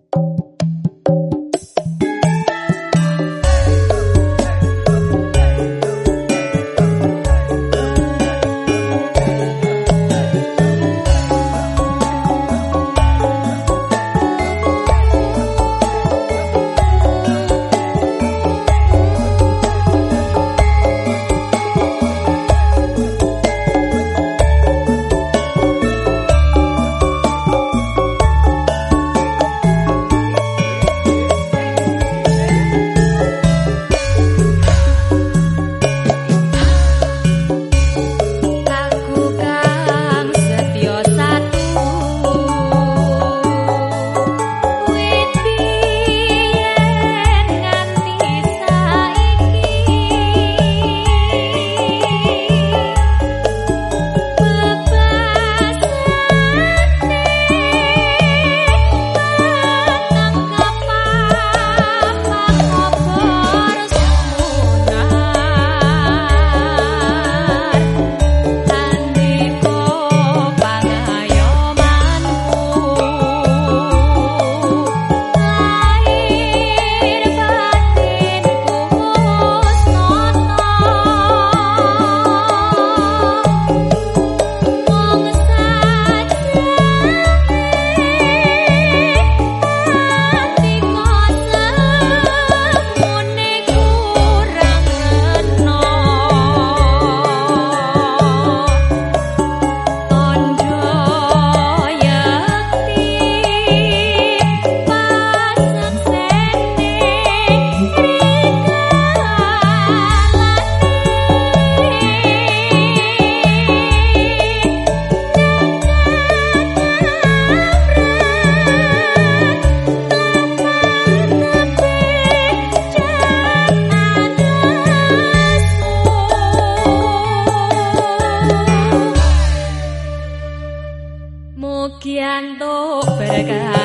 you Mugianto berkah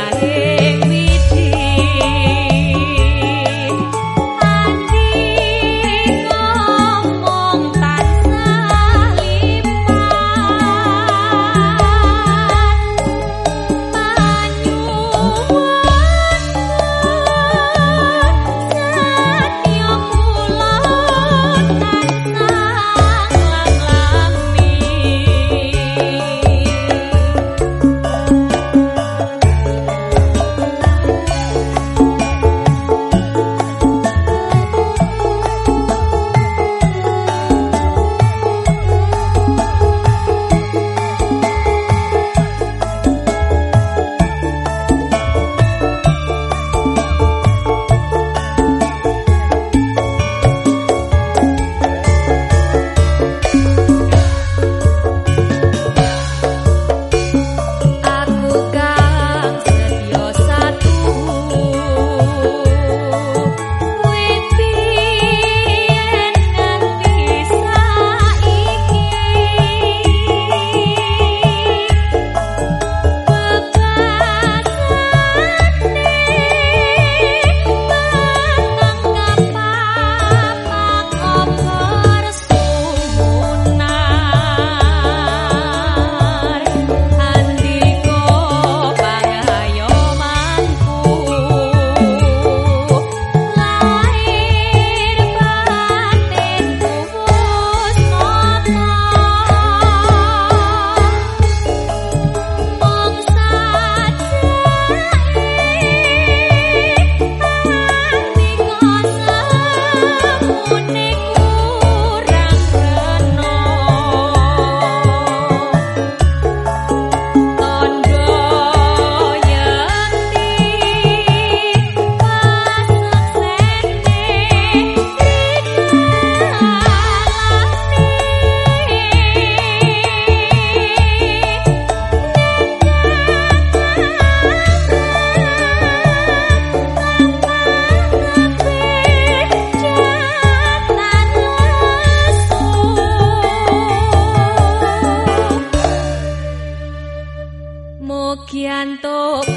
canto.